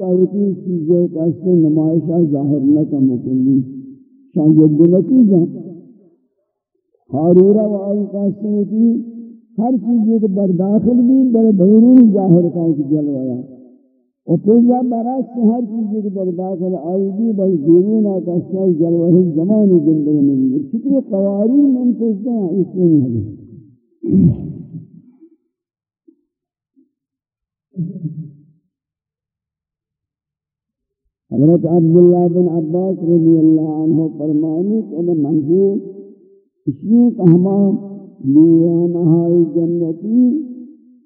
تاوتی چیزیں کیسے نمائشہ ظاہر نہ کا مکلی شان جد نتیجہ. حارورہ و آئی کیسے ہوتی ہر چیز ایک در داخل بھی، در بیرون ظاہر کا ایک جلویا اور پھر جب برعکس ہر چیز ایک در داخل آئی بھی بھائی بیرون آتا سائی جلوہ زمانی زندگی نہیں کتنی قواری میں پوچھتے ہیں اس میں نہیں حضرت عبداللہ بن عباس رضی اللہ عنہ فرمانی کہ انہ منظور اس لیے کہ ہما لیوانہائی جنتی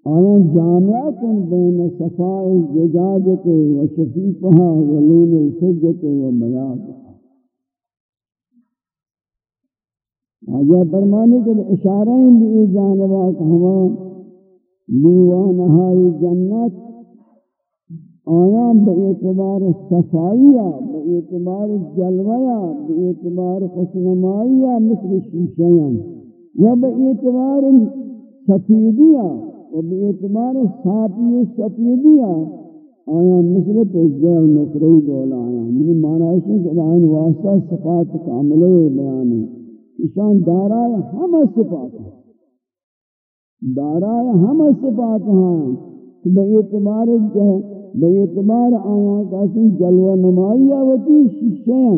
آیا جامعہ کن بین صفائی زجاجت و شفیفہا و لین الفجت و بیاد آجا فرمانی کہ اشارہ بھی جانبہ کہ ہما لیوانہائی جنت آیا بے اعتبار صفائیہ، بے اعتبار جلویہ، بے اعتبار خوشنمائیہ مثل شیشیاں و بے اعتبار سفیدیہ، و بے اعتبار صافی و سفیدیہ. آیا مثل پیزے و نکری دولا آیا میری یعنی معنی ہے کہ آئین واسطہ صفات کاملے بیان ہے اشان دارائے ہم صفات ہیں. دارائے ہم صفات ہیں. کہ بے اعتبار بے اعتبار آیا کاسی جلوہ نمائی آوتی شیشیاں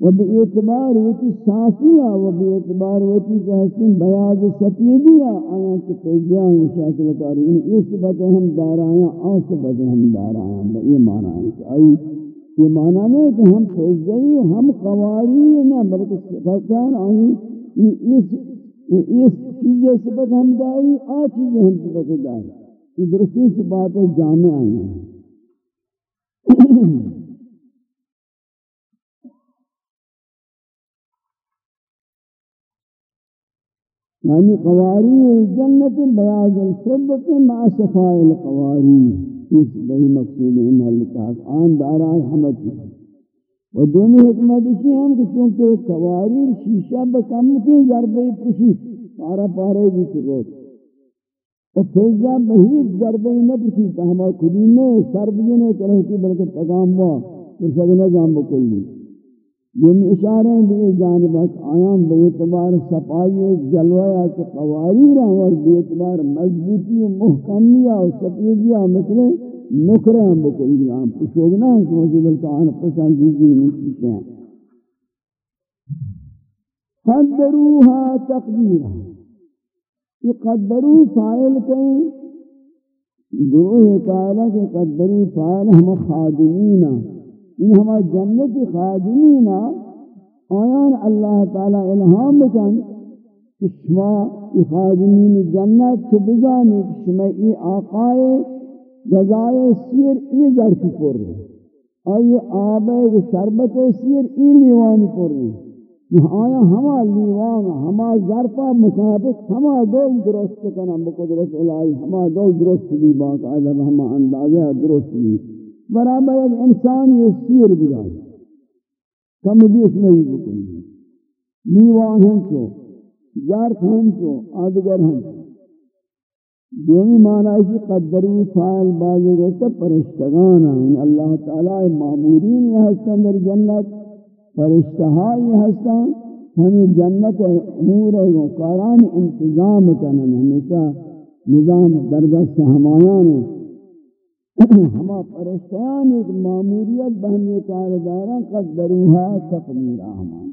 و بے اعتبار وتی صافیہ و بے اعتبار وتی کہسن بیاض سفیدیہ آیا کہ پیجیاں شاکل کاری۔ یہ صفت ہم دار آیا اور صفت ہم دار آیا یہ معنی ہے کہ آئی، یہ معنی نہیں کہ ہم پیجی ہم قواری نہ، بلکہ صفتان آئی اس چیزیں صفت ہم داری، آ چیزیں ہم صفت داری۔ یہ درستی سے باتیں جامع آئی ہیں۔ یعنی قواری الجنت بیاض الفضت مع صفاء القواری۔ اس بہی مقصود انہا لکھاک آن دارائے حمد کی۔ و دومی حکمت اسی ہم کہ چونکہ قواری شیشہ بکم کی ضربے پشی پارا پارے بھی سروت و فیضا بہیت ضربے نہ پشی تہما کلینے سر بجنے کرو کی بلکہ تقام ہوا، تو شگنہ جام بکلی یہ اشارے بھی جانبک آیام بے اعتبار صفائی و جلویا کے قواری رہا اور بے اعتبار مضبوطی و محکمیہ و سفیدیہ جی ہاں مثل نکرے ہاں ہم بکلی آم ہاں، پشوگنا ہم سمجھے بلکہ آن پشان جیزی نہیں سیتے ہیں۔ قدروها تقدیرا۔ یہ قدرو فائل کہیں، گروہ تعالیٰ کے قدرو فائل ہم خادمین ان ہما جنت خادمین آیان اللہ تعالی الہام بکن کہ شما ای خادمین جنت چھ بجانی کہ شما ای آقائے غذائے سیر ای ظرفی پر رہے۔ آئی آبے شربت سیر ای لیوانی پر رہے۔ آیا ہما لیوان، ہما ظرفہ مطابق، ہما دول درست کنا بقدرت الہی، ہما دول درست بھی باقاعدہ ہما اندازہ درست بھی برابر ایک انسان یہ سیر بجائے کم بھی اس میں ہی بکنی۔ لیوان ہن چو جارت ہن چو، آدگر ہن چو۔ دومی معنی ہے کہ قدرو فائل بازو گئتا پرشتگانا یعنی اللہ تعالی معمورین یہ ہستان در جنت پرشتہا یہ ہستان ہمیں جنت امور ہے کاران انتظام کنن ہمیشہ نظام دردست ہمایان ہے ہما پرشتیان ایک معمولیت بہمی کارداران قدروها تقدیر آمان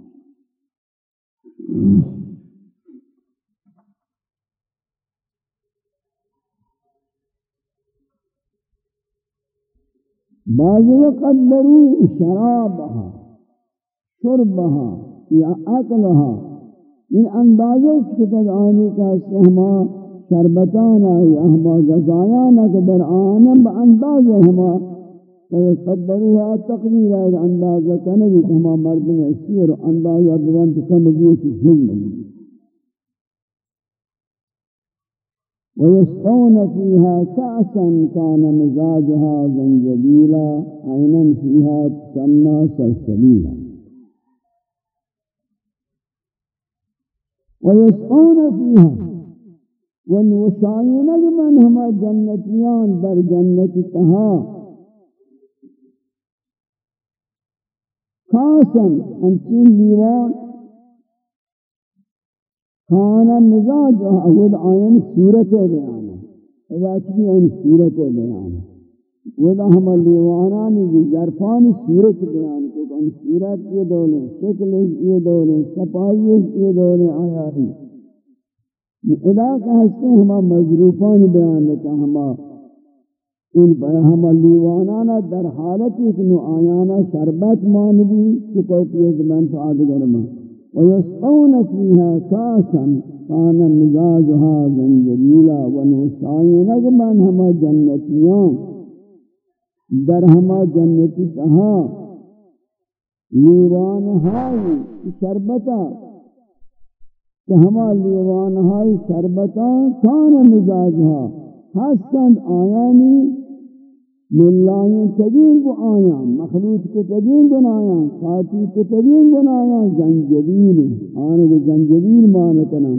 بعض قدروا شرابها شربها یا اقلها این اندازه کتد آنی که است احما شربتانا یا احما غذایانا که در آنم با اندازه احما فقدروها تقدیر ہے اندازہ کرنے کی ہما مرد میں سیر اندازہ بلند سمجھئے کی جن و یسقون فیها کعسا کان مزاجها زنجبیلا عينا فیها تسمى سلسلیلا ويسعون فيها. والوسعين لمن هما جنتيان بر جنتها خاصا انچین دیوار كان مزاج آود آئین سورة بیان اذا اچھی ان صورت ودا ہم لیوانانی کی ظرفانی صورت بیان کو ان صورت یہ دولے، شکل یہ دولے، صفائی یہ دولے آیا ہی ادا کا ہستے ہما مضروفان بیان لکا ہما ان ہم ہما لیوانانا در حالت ایک نو آیانا شربت مانوی چکیتی من فعادگر مان ويسقون فيها كاسا كان مزاجها زنجبيلا ونوشاين من هما جنتيان در ہما جنتی تہا۔ لیوان ہائی شربتا۔ کہ ہما لیوان ہائی شربتا کان مزاجها حسن آیانی ملائیں تگین کو آیا مخلوط کو تگین بنایا۔ ساتھی کو تگین بنایا۔ زنجبیل آنے کو زنجبیل مانکنا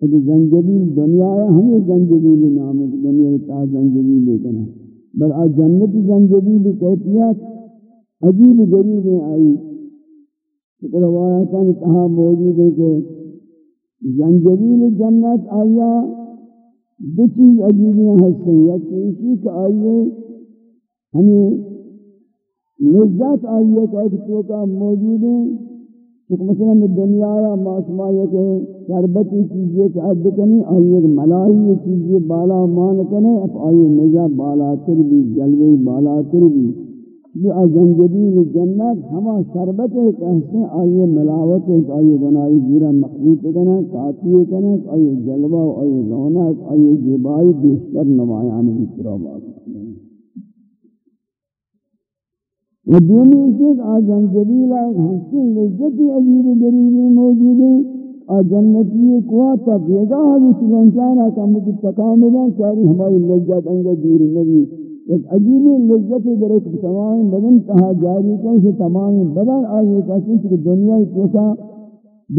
تو زنجبیل دنیا ہے، ہمیں زنجبیل نام ہے دنیا تا زنجبیل لیکن بل آج جنت زنجبیل کیفیت عجیب غریب آئی۔ کہ کہا موجود ہے کہ زنجبیل جنت آیا، دو چیز عجیبیاں ہستے ہیں یا کسی کا آئیے، ہمیں لذت آئیے کہ کا موجود ہیں۔ کہ مثلا دنیا یا معاشمہ یہ کہ شربتی چیزیں کہ عد کنی آئیے کہ ملائی یہ چیزیں بالا مان کنے اب آئیے نزا بالا تر بھی جلوی بالا تر بھی۔ یہ زنجبیل جنت، ہما شربت ہے کہ ہستے آئیے ملاوت ہے کہ آئیے بنائی زیرہ مخلوط کنا کاتی کنا آئیے جلوہ آئیے رونق آئیے جبائی بیشتر نمایان اترا بات و دومی ایک آجان جبیل آئے ہنسی لذتی عجیب گریبی موجود ہیں۔ آ جنتی ایک واتا بیگا حدیث لنچانا کم کی تکاملیں چاری ہماری لذت انگا دور نبی۔ ایک عجیب لذت در ایک تمام بدن تہا جاری کیوں سے تمام بدن آئیے کہتے ہیں کہ دنیا توکا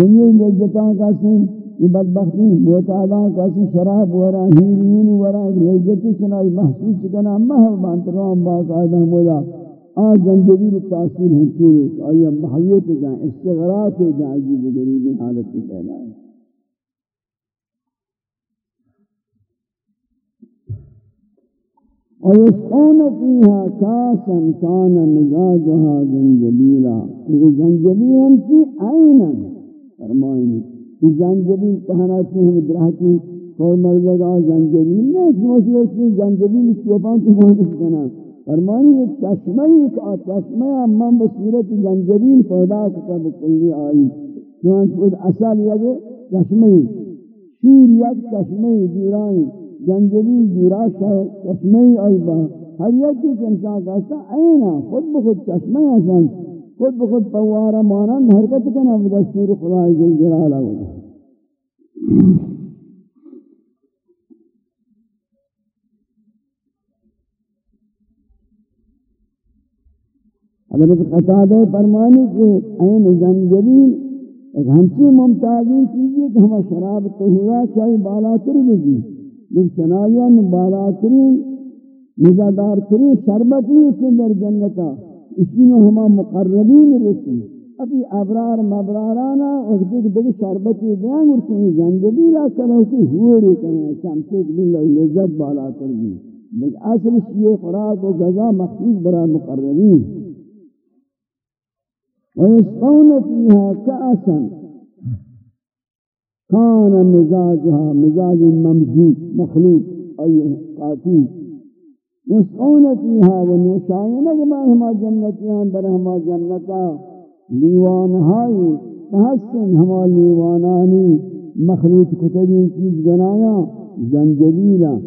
دنیا لذتاں کہتے ہیں یہ بدبختی موتاداں کہتے شراب ورا، ہیرین ورا لذتی چنائی محسوس کنا محب بانتران باقاعدہ مولا۔ آج زنجبیل تاثیر ہنچی ہے آیا محویت جائیں استغراط جائیں عجیب غریبی حالت کی پہلا ہے ويسقون فيها كاسا كان مزاجها زنجبيلا یہ زنجبیل کی عینا فرمائیں زنجبیل کہنا چاہیے ہم درہتی کوئی مرزگا زنجبیل نہیں اس موسیقی زنجبیل چوپان تو مانس کنا فرمانی ایک چشمہ ایک آ چشمہ امم بصورت زنجبیل پیدا کتا بکلی آئی چونچ خود اصل یک چشمہ شیر یک چشمہ دیرائی زنجبیل دیراش ہے چشمہ آئی با. ہر یک کی چنچا کہتا اینا خود بخود چشمہ آسان خود بخود پوارا مانند حرکت کنا بدستور خدای جل جلالہ ہوگا حضرت قطادہ فرمانی کہ این زنجبیل ایک ہمچی ممتازی چیزی کہ ہمیں شراب تہورا چاہی بالاتری بجی لیکن چنائیان بالاتری مزادار تری شربتی اس در جنتا اسی میں ہما مقربین رسی۔ ابھی ابرار مبرارانا اور دیکھ دیکھ شربتی دیان اور چمی زنجبیلہ کرو کی ہوئے کریں، چمچے بلو لذت بالاتر بھی لیکن اصل یہ خوراک و غذا مخصوص برای مقربین۔ ويسقون فيها كأسا كان مزاجها، مزاج ممزوج، مخلوق أي قاتل يسقون فيها ونشاين كما هما جنتيان در هما جنتا لیوان هاي تحسن هما لیوانانی. مخلوط کتبین چیز گنایا. زنجبیلا.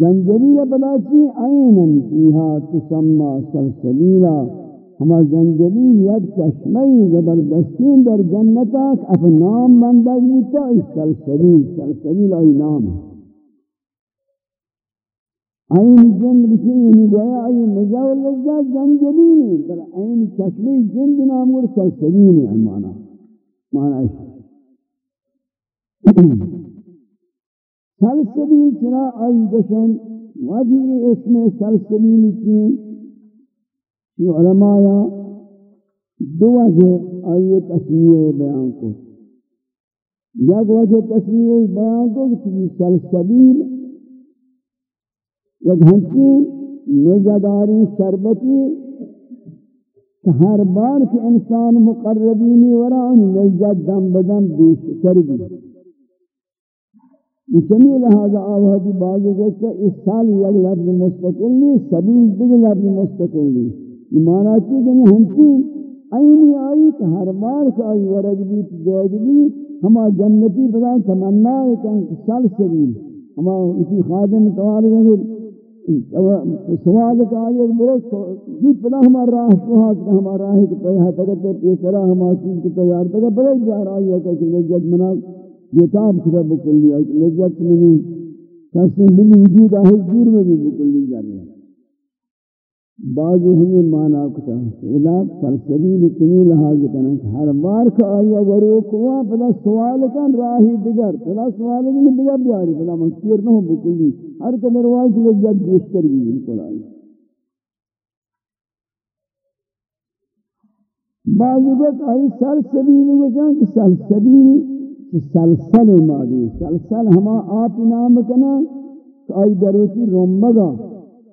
زنجبیلا بلا چی؟ عینا فيها تسمى سلسبیلا. ہما زنجبیل یک چشمه زبردستین در جنت است. اف نام بندگ بودتا ای سلسبیل سلسبیل ای نام. این جند بچی یعنی گویا، ای مزا و لذات زنجبیلی بل این چشمه جند نام گر سلسبیلی مانا مانا. ایش سلسبیل چرا؟ ای گشن وجه اسم سلسبیل چین یہ علماء دو وجہ آئیے تصمیہ بیان کو یک وجہ تصمیہ بیان کو کہ سلسبیل یک ہنچی نزداری شربتی کہ ہر بار کہ انسان مقربینی وران نزد دم بدم بیش کردی۔ یہ چمی لہذا آوہدی بازی گوشتا اس سال یک لفظ مستقل لی سبیل دیگر لفظ مستقل لی یہ معنی چی کہ ہنچی اینی آئی کہ ہر بار کہ آئی ورگ بھی دیگ بھی، ہما جنتی بدا تمنا ہے کہ سال سبیل ہما اسی خادم توار گئے سوال کا آئی ایک برو جیت پدا ہما راہ سوہات کا ہما راہ ہے کہ پیہا تکتے پیسرا ہما چیز کی تیار تکتے بڑے جا رہا ہے کہ لذت منا یہ تاب خدا بکلی ہے لذت منی کسی ملی وجود آہی دور میں بھی بکل بکلی جا رہا ہے۔ بعض ہی مانا کتا الا فلسبیل کمی لحاظ کرنا ہر بار کا آیا ورو کوا پدا سوال کن راہی دیگر پدا سوال کن دیگر بیاری پدا منصیر نہ ہو بکلی ہر قدر وائی کی لذت بیشتر بھی بالکل آئی۔ بعض وقت آئی سلسبیل وجہ کہ سلسبیل سلسل مادی، سلسل ہما آپ نام کنا کہ آئی دروتی رومگا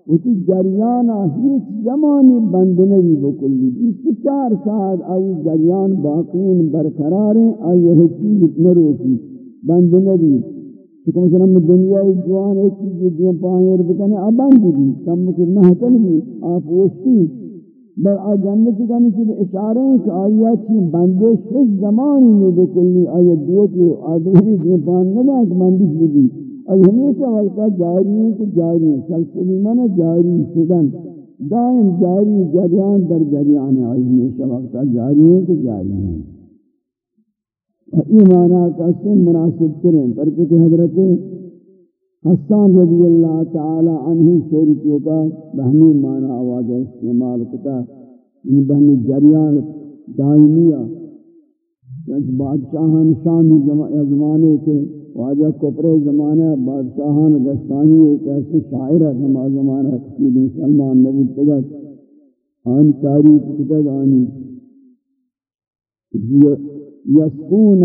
اسی جریان ہیچ زمانی بند نہیں بکلی. اس بیس چار ساعت آئی جریان باقین برقرار ہیں، آئی حسیب نروکی بند نہیں چکہ مثلا میں دنیا جوان ایک چیز دیں پائیں ربکنے آ بند بھی کم مکر محتل بھی آپ وشتی بل آ جنتی کا نیچے اشارے ہیں کہ آئی چی بندے شش زمانی نہیں بکلی، آئی دیو کی آدھری دیں پائیں نہ کہ بندش بھی ای ہمیشہ وقتا جاری ہیں کہ جاری ہیں سلسلی من جاری شدن، دائم جاری جریان در جریان ہے۔ ای ہمیشہ وقتا جاری ہیں کہ جاری ہیں۔ و ایمانا کا سن مناسب کریں پر کہ حضرت حسان رضی اللہ تعالی عنہ شیر چوکا بہمی مانا آواز استعمال کتا ان یعنی بہمی جریان دائمیہ۔ یعنی بادشاہان شامی زمانے کے واجہ کپرے زمانہ بادشاہان گستانی ایک ایسے شاعر ہے ہما زمانہ کسی مسلمان نبی تگت آن تاریخ کتگ آنی یسکون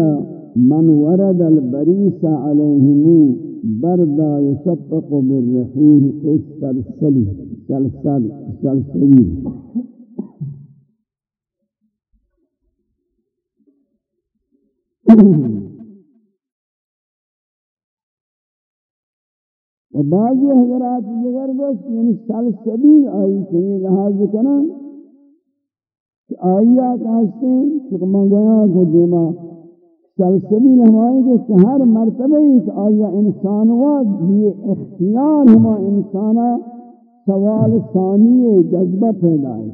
من ورد البریس علیہم بردا یسبق بالرحیح السلسلی سلسل سلسلی Mm-hmm. و بعضی حضرات دیگر بس یعنی سلسبیل آئی کہیں لحاظ کرنا کہ آئیا کہتے ہیں کہ میں کو دیما سلسبیل ہمائی کہ ہر مرتبہ ایک آئیا انسان واد یہ اختیار ہما انسانا سوال ثانی جذبہ پیدا ہے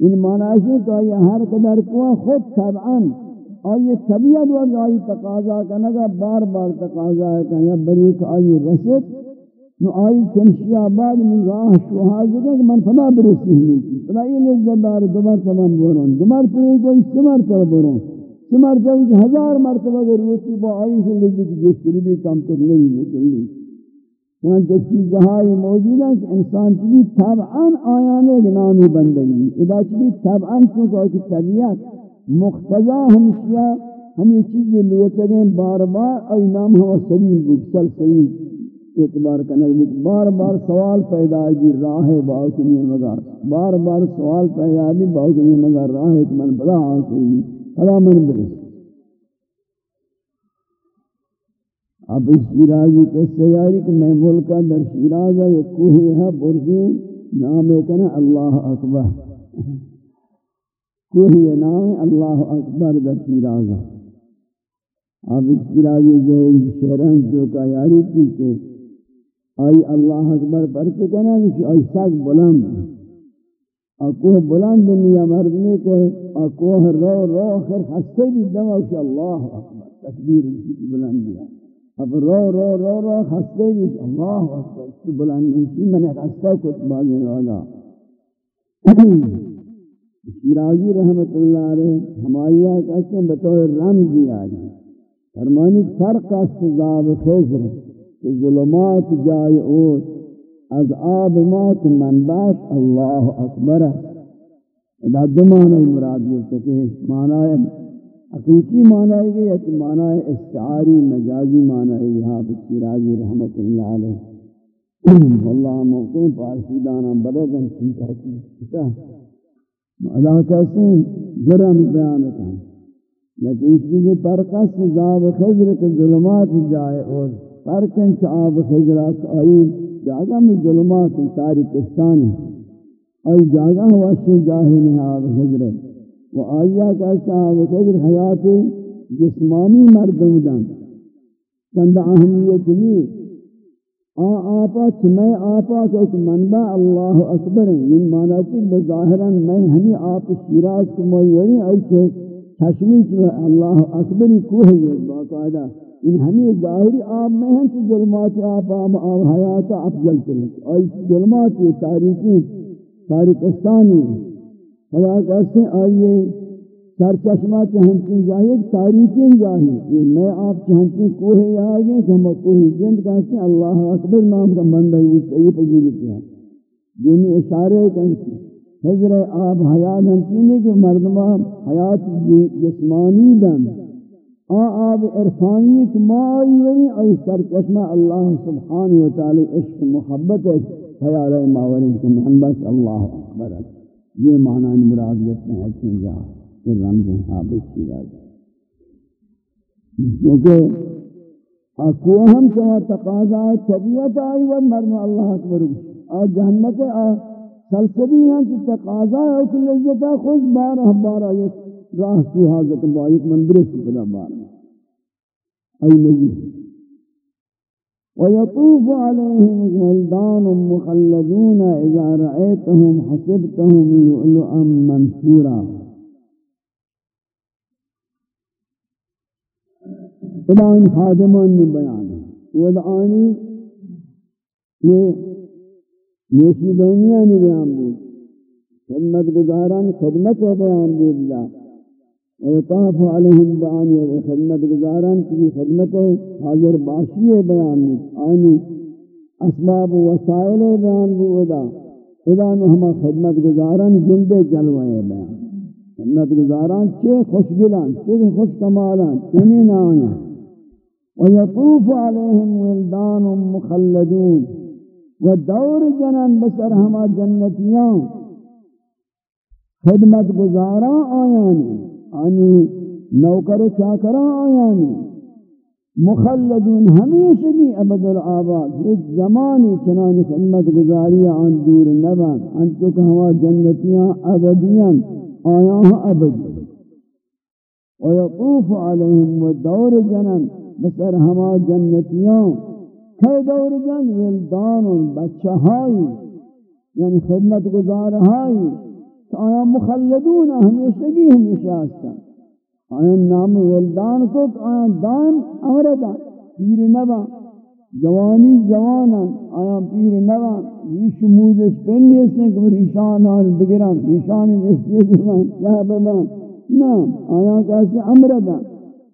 ان یعنی معنی ہے کہ آئیا ہر قدر کو خود طبعاً آئی طبیعت وقت آئی تقاضا کنگا بار بار تقاضا ہے کہ یا بریک آئی رسد نو آئی چنشی آباد من راہ شوہاز کہ من فلا برسی ہمیں کی۔ فلا یہ لذت دار دوبار تمام برون دوبار تو ایک کوئی سمر تر برون سمر تر کہ ہزار مرتبہ اگر روچی با آئی سے لذت گشتری بھی کم تک نہیں مکلی چنانچہ چیزہائی موجود ہیں کہ انسان چلی طبعاً آیانے کے نامی بندگی۔ ادا چلی طبعاً چونکہ کہ طبیعت مقتضا ہمشیہ ہمیں چیزیں لوٹگیں بار بار ای نام ہوا سبیل بکسل سبیل اعتبار کرنے بار بار سوال پیدا جی راہ باؤ کے لیے مگر۔ بار بار سوال پیدا جی باؤ کے لیے مگر۔ راہ ایک من بلا حاصل بلا من برس اب اس شیرازی کے سیاری کہ میں ملکہ در شیرازہ یہ کوہی ہے برزی نام ہے اللہ اکبر۔ کوہی ہے نام اللہ اکبر در شیرازہ۔ اب اس شیرازی جو شہران جو کا یاری کی کہ آئی اللہ اکبر پڑھتے کہنا کہ آئی ساک بلند اکوہ بلند نیا مردنے کہ اکوہ رو رو خیر خستے بھی دمہ کہ اللہ اکبر، تکبیر کی بلند دیا اب رو رو رو رو خستے بھی اللہ اکبر کی بلند نہیں میں نے خستہ کچھ بازی روگا شیرازی رحمت اللہ علیہ ہمائیہ کہتے ہیں بطور رمزی آجی فرمانی فرق استضاب خیزر کہ ظلمات جائے اور از آب مات منبعش اللہ اکبر ادا دو معنی مراد یہ کہ معنی حقیقی معنی گئی ہے کہ معنی استعاری مجازی معنی ہے یہاں بچیراجی رحمت اللہ علیہ واللہ موقع پارسی دانا بردن کی کہتی ہے ادا کیسے جرم بیان کریں لیکن اس لیے پرکس زاب خضر کے ظلمات جائے اور پرکن چعاب خضرات آئی جاگہ میں ظلمات تاریکستانی آئی جاگہ واشی جاہی نحاب خضر و آیا کا صاحب خضر حیات جسمانی مردم دن چند اہمیت نہیں۔ آ آپا چمیں آپا کہ ایک منبع اللہ اکبر ہیں۔ یہ مانا کہ بظاہراً میں ہمیں آپ شیراز کو مویوری آئی کہ چشمی چمیں اللہ اکبری کوہ ہے۔ باقاعدہ ان ہمیں ظاہری آپ میں ہیں کہ ظلمات آپ آب حیات افضل چلیں آئی ظلمات تاریخی، تاریخستانی خدا کہتے ہیں آئیے سر چشمہ چہنچیں جاہی ایک تاریخیں جاہی۔ یہ میں آپ چہنچیں کوہے آگئے کہ ہم کوہی جند کہتے ہیں، اللہ اکبر نام کا مندہ ہے اس صحیح پذیرت ہے دونی اشارے کہتے حضر آپ حیات ہنچینے کے مردمہ حیات جسمانی دن۔ آ آپ عرفانی ایک مائی وری ای سر اللہ سبحانہ وتعالی عشق محبت ہے خیال ماورین کے منبس اللہ اکبر یہ معنی مرادیت میں ہے کہ جا کہ رمز حابت کی راز کیونکہ اکو ہم سوا تقاضا ہے، طبیعت آئی و مرم اللہ اکبر۔ اور جہنت سلسبی ہیں کہ تقاضا ہے کہ لذتا خود بارہ بارہ یہ راہ سوحازت بائیت من برس بلا بارہ ای نزید ويطوف عليهم ولدان مخلدون إذا رأيتهم حسبتهم لؤلؤا منثورا. إلى خادمان بيان ودعاني یہ نے بیان بود. خدمت گزاران خدمت بیان بود اللہ ويطاف عليهم بعاني خدمت گزاران کی خدمت حاضر باشی بیان آنی اسباب و وسائل بیان بودا ادا ہم خدمت گزاران جلد جلوے بیان. خدمت گزاران چه خوشگلان، چه خوش کمالان چنی نایا ويطوف عليهم ولدان مخلدون. ودور جنن بسر ہما جنتیاں خدمت گزاران آیانی آنی، نوکر چاکران آیانی. مخلدون ہمیشہ بھی ابد العباد ایک زمانی چنانی خدمت گزاری آن دور نبان انتو کہ ہوا جنتیاں ابدیاں آیاں ابد. ویقوف علیہم و دور جنن، بسر ہما جنتیاں کئی دور جن، ولدان بچہ ہائی یعنی خدمت گزار ہائی آیا مخلدون ہمیشگی ہمیشہ آستا آیا نام ولدان کو آیا دان امردا پیر نبا، جوانی جوانا آیا پیر نبا، یہ شمود اس پنی اس نے کہ ریشان آل بگران، ریشان اس چیز بان کیا ببان۔ نام آیا کیسے امردا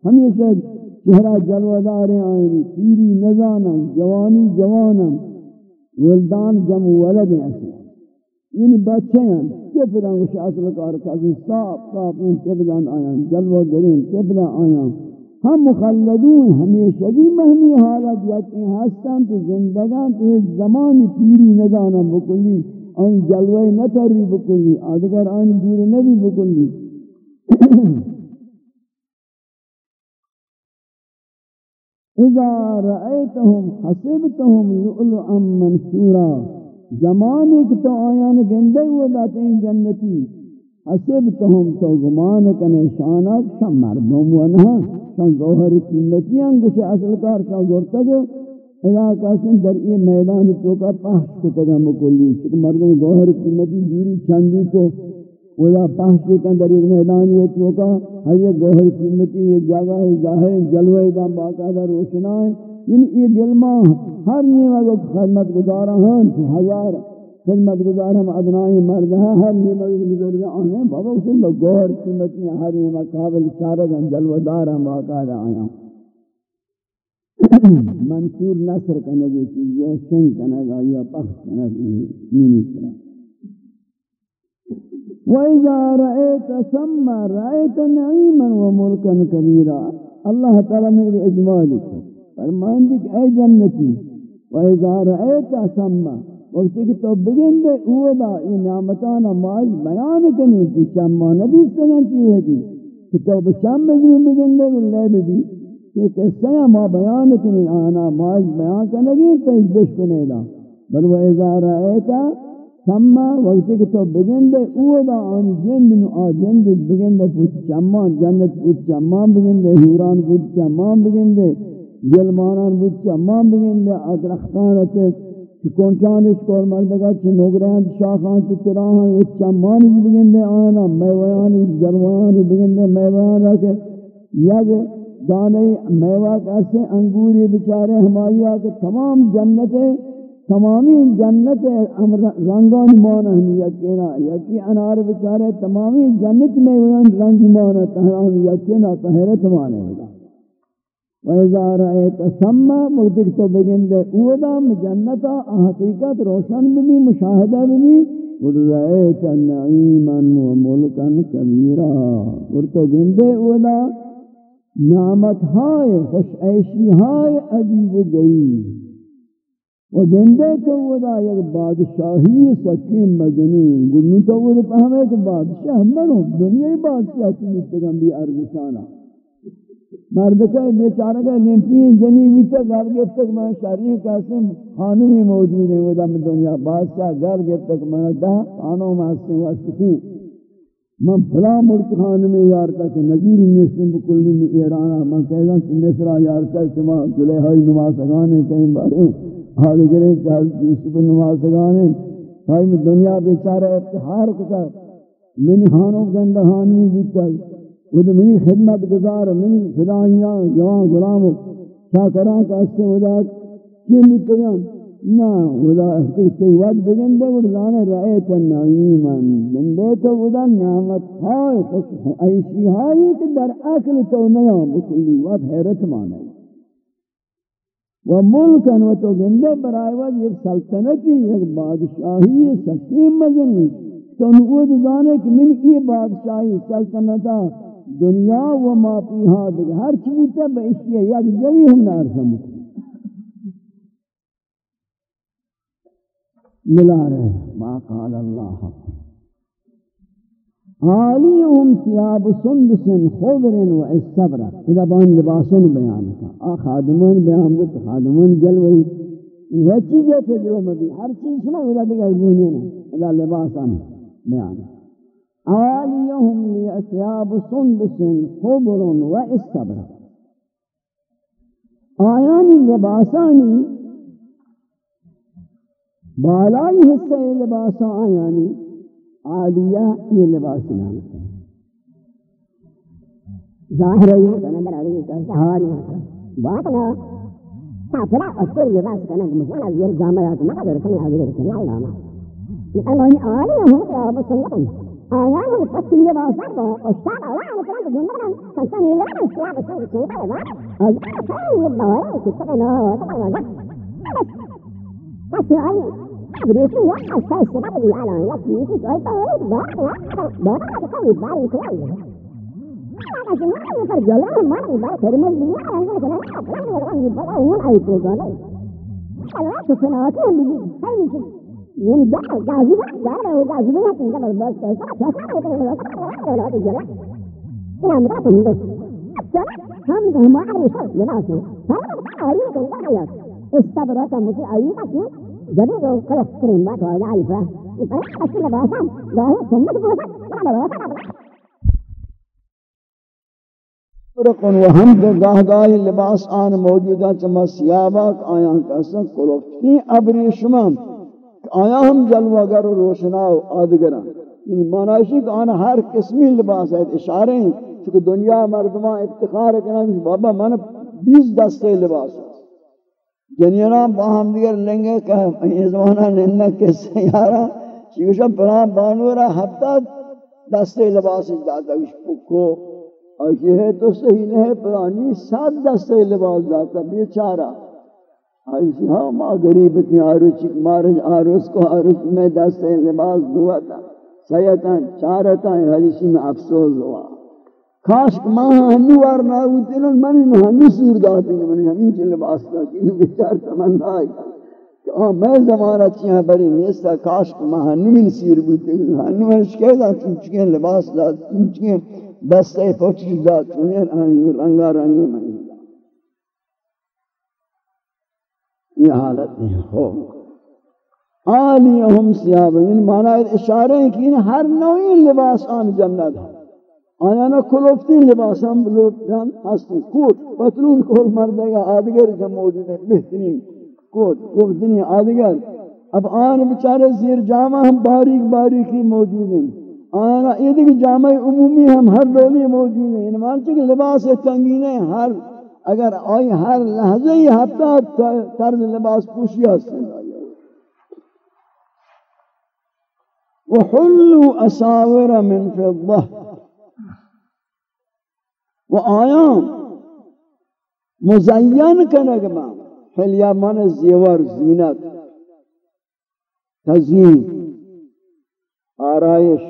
ہمیشہ چہرہ جلودار آئینی پیری نزانا جوانی جوانا ولدان جمع ولد ہیں۔ یعنی بچے ہیں تفدان وش اصل کار کازی صاف صاف، این تفدان آیاں جلوہ گرین تفدان آیاں ہم مخلدون ہمیشگی مہمی حالت یکی ہستان تو زندگان تو ایک زمانی پیری ندانا بکلی آئین جلوہ نتری بکلی آدھگر آئین دور نبی بکلی اذا رأيتهم حسبتهم لؤلؤا منثورا. زمانے کی تو آیان گندے ہوئے داتے ہیں جنتی، حسب تو ہم تو گمان کنے شانک شا مردم ونہا شا گوھر قیمتیاں گوشے اصل کار شا گورتا گو علاقہ سن در یہ میدان تو کا پاس کو تگا مکلی چکہ مردم گوھر قیمتی جوری چندی تو وہاں پاس کے اندر ایک میدان یہ تو کا ہے یہ گوھر قیمتی یہ جگہ ہے ظاہر جلوہ دا باقاعدہ روشنا ہے یعنی یہ گلما ہر نیمہ کو خدمت گزارا ہیں ہزار خدمت گزار ہم ادنائی مرد ہیں ہر نیمہ کو گزار آنے بابا اسے لوگ گوھر قیمتی ہر نیمہ قابل چارگن جلوہ دار ہم واقعہ آیا. منصور نصر کنگی چیز یا شن کنگا یا پخ کنگی نیمی کرا وَإِذَا رَأَيْتَ ثَمَّ رَأَيْتَ نَعِيمًا وَمُلْكًا كَبِيرًا اللہ تعالیٰ میرے اجمالی کو فرمائیں کہ اے جنتی وَإِذَا رَأَيْتَ ثَمَّ وقت کہ تو بگن دے اودا یہ نعمتانا ماج بیان کنی کہ چمہ نبی سننتی ہوئی تھی کہ تو بچم بجنی بگن دے اللہ بھی کہ قصہ ما بیان کنی، آنا ماج بیان کنگی تو اس بشکنے دا بل وَإِذَا رَأَيْتَ سما وقت کہ تو بگن دے اودا آن جند نو آ جند بگن دے پوچھ چمان جنت پوچھ چمان بگن دے حوران پوچھ چمان بگن دے جلمانان پوچھ چمان بگن دے ادرختان اچھے کونچان اس کور مردگا چھ نوگران شاخان چھ تراہان وہ چمان بگن جی دے آنا، میویان جی، جلوان جی بگن دے میویان رکھے یک دانے، میوہ کیسے انگوری بچارے، ہمائی آکے تمام جنتیں تمامی جنت رنگان مانا ہم یقینا، یقی انار بچارے، تمامی جنت میں رنگ مانا تہرام یقینا، تہرت مانے ہوگا۔ وَإِذَا رَأَيْتَ ثَمَّ مُرتِقْ تو بگن دے اودا جنتا حقیقت روشن بھی مشاہدہ بھی وَرَأَيْتَ نَعِيمًا وَمُلْكًا كَبِيرًا ورتو گندے اودا نعمت ہائے خوش عیشی ہائے عجیب و غریب۔ و گندے تو ودا یک بادشاہی سکیم مدنی، گنو تو ودا پہمے کہ بادشاہ منو دنیای بادشاہ چیزتگم بھی ارگسانا مردکہ بیچارہ کا لیمپین جنی ویتا گھر گفت تک میں شریع قاسم خانومی موجود ہے ودا میں دنیا بادشاہ گھر گفت تک میں دا خانوں میں حسن واسکین من فلا ملک خانومی یارتا کہ نظیری نیستن بکلی میں ایرانا، من کہتا کہ مصرہ یارتا کہ میں جلیہائی نمازگانے کہیں بارے۔ حال کرے چاہل یوسف نمازگانے۔ ہائی میں دنیا بیچارہ ابتحار کتا۔ منی خانوں کے اندر خانوی بیتا وہ تو منی خدمت گزار منی فدائیاں جوان غلام شاکران کا اس سے ودا کی متگان نا ودا احتیقی ود بگندے وردانے رأیت نعیما. گندے تو ودا نعمت ہائی ایسی ہائی کہ در اکل تو نیام بکلی ود حیرت مانے و ملکن و تو گندے برائے وقت ایک سلطنتی ایک بادشاہی سکیم مجنی تو نقود زانے کہ من ای بادشاہی سلطنتا دنیا و ما پیہا دیکھ ہر چیزتا بے اشیاء یک جوی ہم نار سمجھ ملا رہے ما قال اللہ عالیہم سیاب سندس خضر و استبرا اذا بان لباسن بیان کا خادمون بیان بت خادمون جلوی یہ چیزیں تھے جو مدی ہر چیز سنا اذا دیگر گونی نا اذا لباسان بیان عالیہم لی سیاب سندس خضر و استبرا آیانی لباسانی، بالائی حصہ لباسا آیانی، عالیہ یہ لباس نام ہے ظاہر ہے یہ کہ نظر علی کا حواری ہے؟ بات نا کافرہ اصل لباس کا نام مسئلہ یہ اللہ نے عالیہ ہوں کہ اب سنگم allowing the question of our Bible or stop allowing the language of man concerning the other slab of things to by what? Or you are saying with the way to put in all the way what? That's your own. Vì điều suy nghĩ hay sai sự bắt đầu là lời là chỉ khi cởi tới đó là đó là cái con người ba đi thế này. Mà cái gì nó phải giờ lắm mà nó ba thế này mình nhớ là cái này nó là cái gì ba cái này của rồi. Alo, tụi nó thế này mình thấy gì? من بعض جاذبة جاره جاذبية من قبل بس نعم راتهم بس هم هم عارفوا لراسهم فهم عارفين كل حاجة استبرت مثل أيقظة جديد خلاص كريم بات ولا عارفة يبقى أصلا بسام لا هو ثم تقول لا لا رقن و ہم کے گاہ گاہی لباس آن موجودہ چمس یاباک آیاں کا سکھ کلوفتی ابری شمان آیا ہم جلوہ گر و روشنا و آدگران یعنی معنیشی کہ آنا ہر قسمی لباس ہے، اشارے ہیں، چونکہ دنیا مردمان افتخار کرنا بابا من بیس دستے لباس ہے۔ یعنی جنینا باہم دیگر لنگے کہ یہ زمانہ ننہ کے سیارہ چیوشا پران بانورا ہفتہ دستے لباس جاتا ہے، پکو۔ اور یہ تو صحیح نہیں پرانی سات دستے لباس جاتا بیچارہ۔ ایسی ہاں ماں غریب اتنی آروچ مارج آروس کو آروس میں دستے لباس دعا تھا سیتن چارتن حدیثی میں افسوس ہوا۔ کاش کہ ماں ہنو وار نہ ہوتی نا من نے ہنو سور داتی نے من ہمیں چلے لباس دا کہ بیچار تمنا ہے۔ کہ آہ میں زمانہ چیہاں بری نیستا کاش کہ ماں ہنو من سیر بوتی ہنو من شکے دا چونچکے لباس دا چونچکے دستے پوچی دا چونچکے رنگا رنگی منی یہ حالت نہیں ہو۔ آلیہم سیاب یعنی ان معنی اشارہ ہے کہ ہر نوعی لباس آن جنت ہے۔ آیا نا کلوفتی لباس ہم لوٹان ہستے کوٹ، پتلون کول مردے گا آدگر کا موجود ہے۔ بہترین کوٹ کوفتنی آدگر۔ اب آن بچارے زیر جامع ہم باریک باریکی موجود ہیں۔ آیا نا یہ دیکھ جامع عمومی ہم ہر دولی موجود ہیں۔ یعنی انمان چکہ لباس تنگینے ہر اگر آئی ہر لحظے ہی ہفتہ طرز لباس پوشی ہستے وحلوا اساور من فضة. و آیا مزین کنگ ما. حلیا من زیور زینت. تزین. آرائش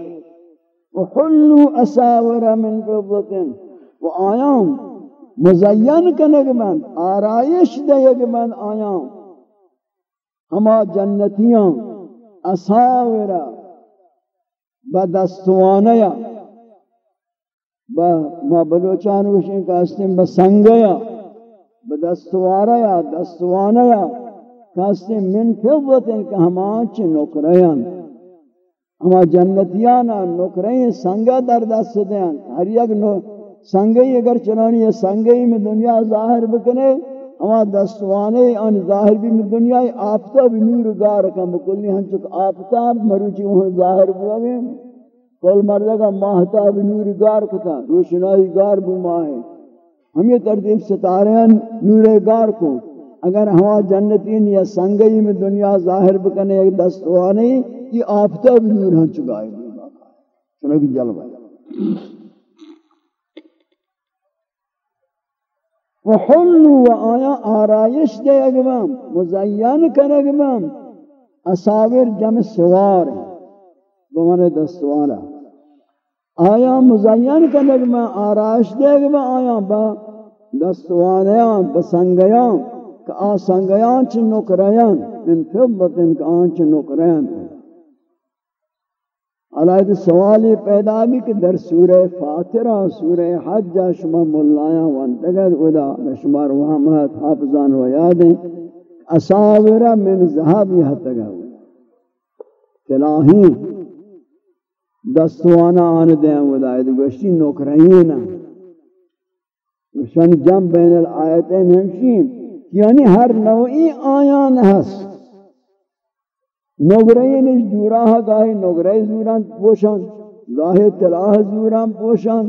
و حلو اساور من فضت و آیا مزین کنگ من، آرائش دیگ من آیا ہما جنتیاں اساورا بدستوانیا با ما بلوچان وشن کاستیم بسنگیا بدستواریا دستوانیا کاستیم من فضتن کہ ہمان چھ نکریان۔ ہما جنتیانا نکرین سنگا در دست دیان ہر یک سنگی اگر چنانی ہے سنگی میں دنیا ظاہر بکنے ہما دستوانے ان ظاہر بھی میں دنیا آفتاب نور گار کم بکلی ہم چک آفتاب مروچی وہاں ظاہر بوا گئے کل مردہ کا ماہتاب نور گار کتا، روشنائی گار بو ماہ ہے ہم یہ ترتیب ستارے ہیں، نور گار کو۔ اگر ہوا جنتین یا سنگئی میں دنیا ظاہر بکنے ایک دستوانے، یہ آفتاب نور ہم چکائے چنانکہ جلوہ۔ وحلو و آیا آرائش دے اگمام، مزین کن اگمام اصابر جمع سوار بمانے دستوانا آیا مزین کن اگمام، آرائش دے اگمام، آیا با دستوانیاں بسنگیاں، کہ آ سنگیاں چھ نکریاں من فضت ان کہ آن چھ نکریاں علایت سوالی پیدا بھی کہ در سورہ فاترہ سورہ حج شما ملایاں وانتگد ادا شمار وہمت حافظان و یادیں اصاورہ من ذہبی حتگا تلاہین دستوانا آن دیں ودا ادھا گوشتی نوکرہینا وشان جم بین الآیتین ہمشیم یعنی ہر نوعی آیان ہست۔ نگرین اس دوراہ گاہی نگرین زوران پوشن گاہی تلاہ زوران پوشن